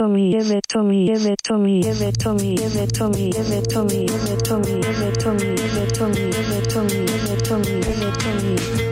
to me, give it to me, give it to me, give it to me, give it to me, give it to me, give it to me, give it to me, give it to me, give it to me, give it to me, give it to me.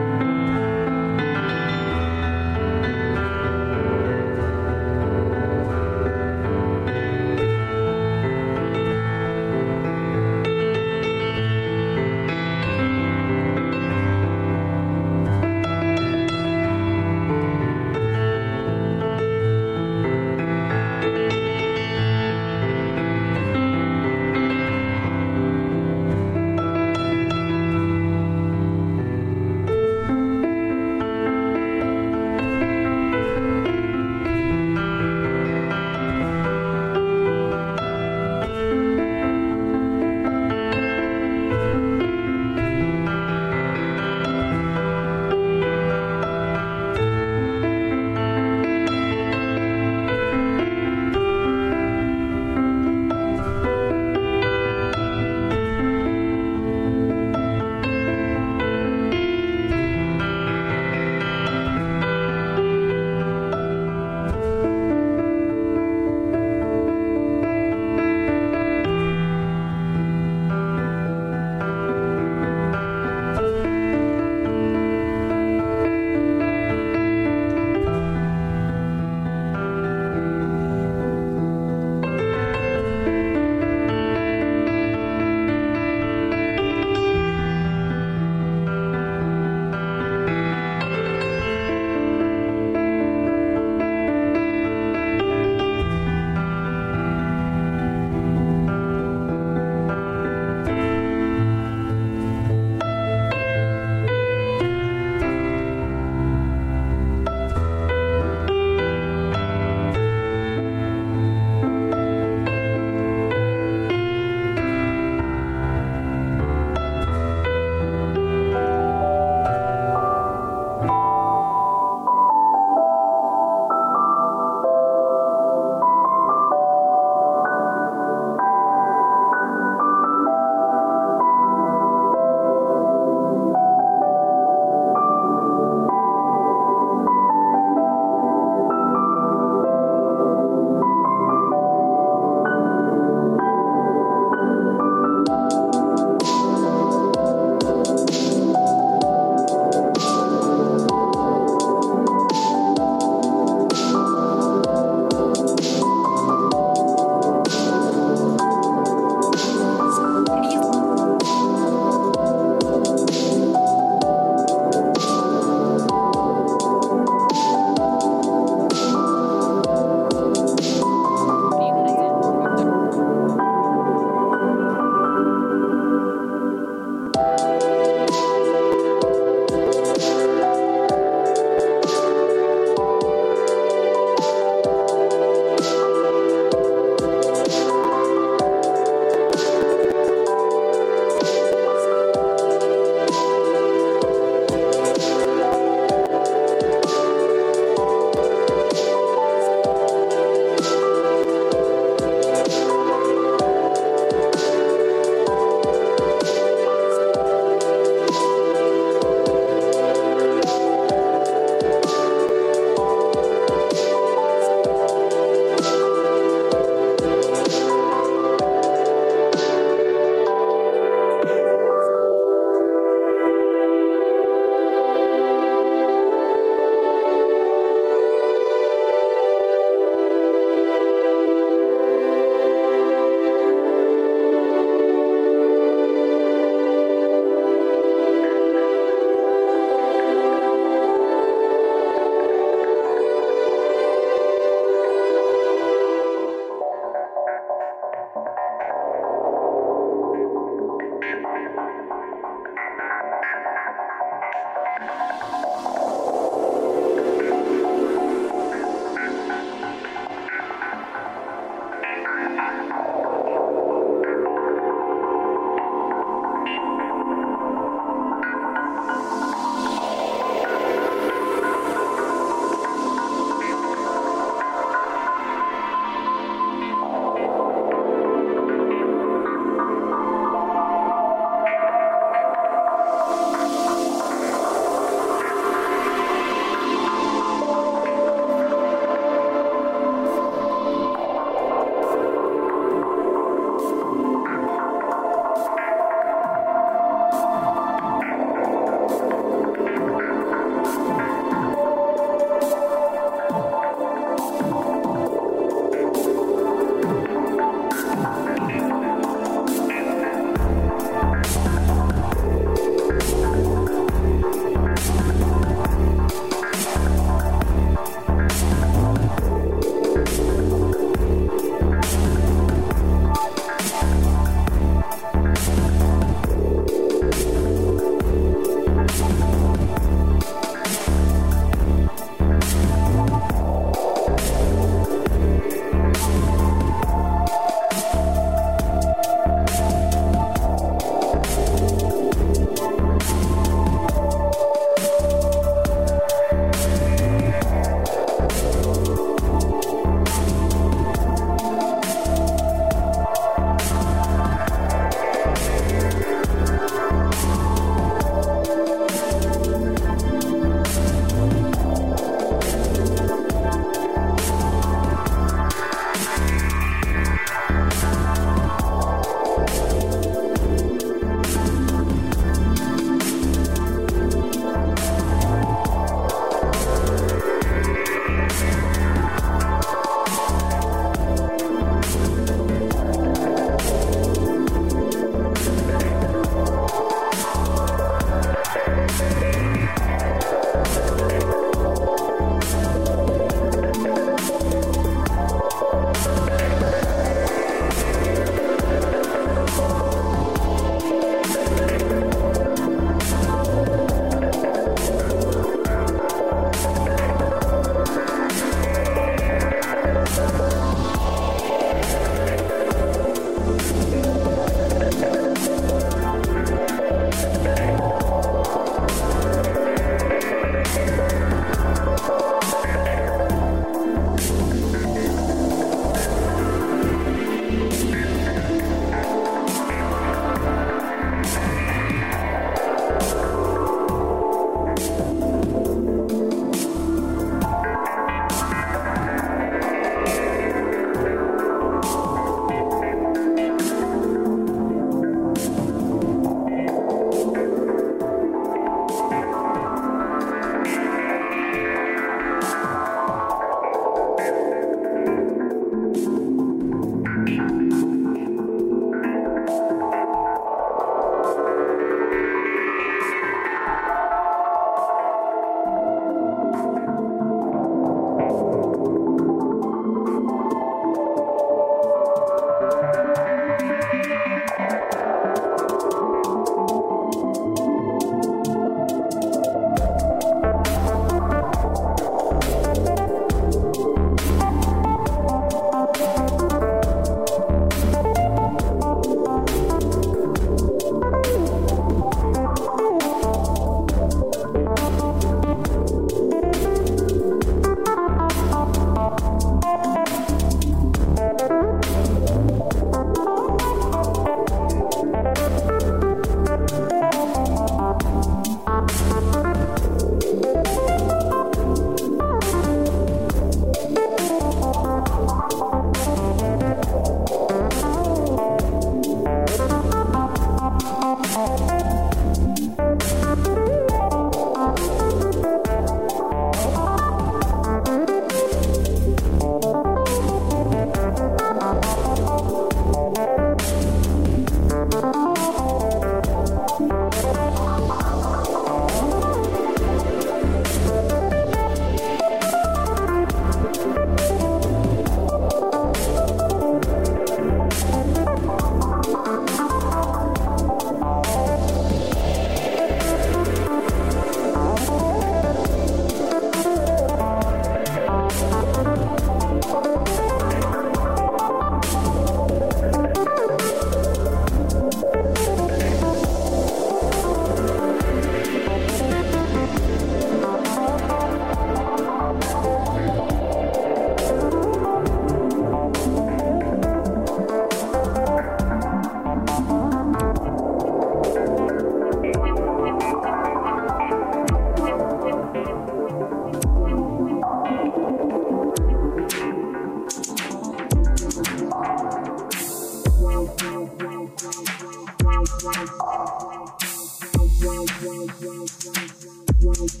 Thank